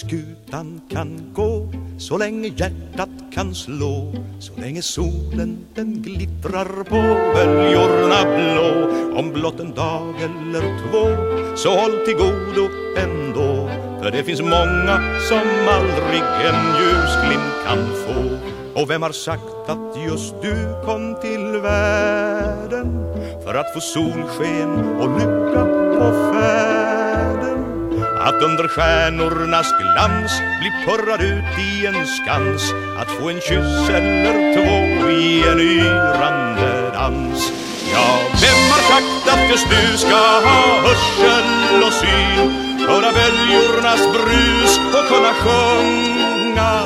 skutan kan gå så länge hjärtat kan slå så länge solen den glittrar på böljorna blå. Om blott en dag eller två så håll till godo ändå för det finns många som aldrig en ljusglimt kan få. Och vem har sagt att just du kom till världen för att få solsken och lycka på färden? Att under stjärnornas glans bli purrad ut i en skans. Att få en kyss eller två i en yrande dans. Ja, vem har sagt att just du ska ha hörsel och syn? Höra böljornas brus och kunna sjunga.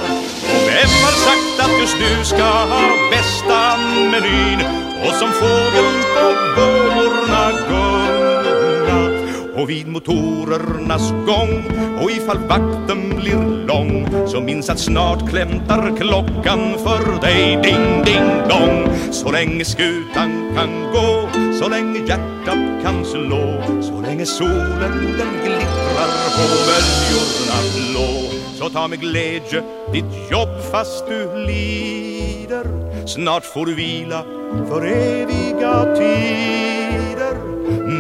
Och vem har sagt att just du ska ha bästa menyn? Och som fågeln och vid motorernas gång. Och ifall vakten blir lång så minns att snart klämtar klockan för dig. Ding ding dong. Så länge skutan kan gå så länge hjärtat kan slå så länge solen den glittrar på böljorna blå. Så ta med glädje ditt jobb fast du lider. Snart får du vila för eviga tider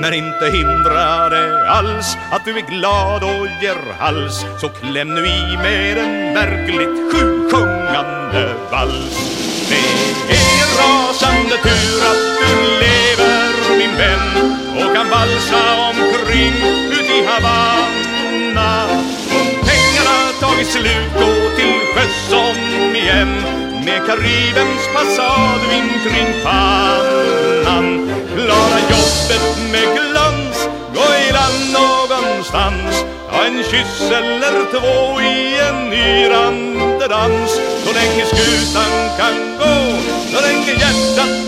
men inte hindrar det alls att du är glad och ger hals. Så kläm nu i med en verkligt sjusjungande vals. Det är en rasande tur att du lever min vän och kan valsa omkring ut i Havanna. Om pengarna tagit slut, gå till sjöss om igen. Med Karibens passadvind kring pannan en kyss eller två i en yrande dans. Så länge skutan kan gå, så länge hjärtat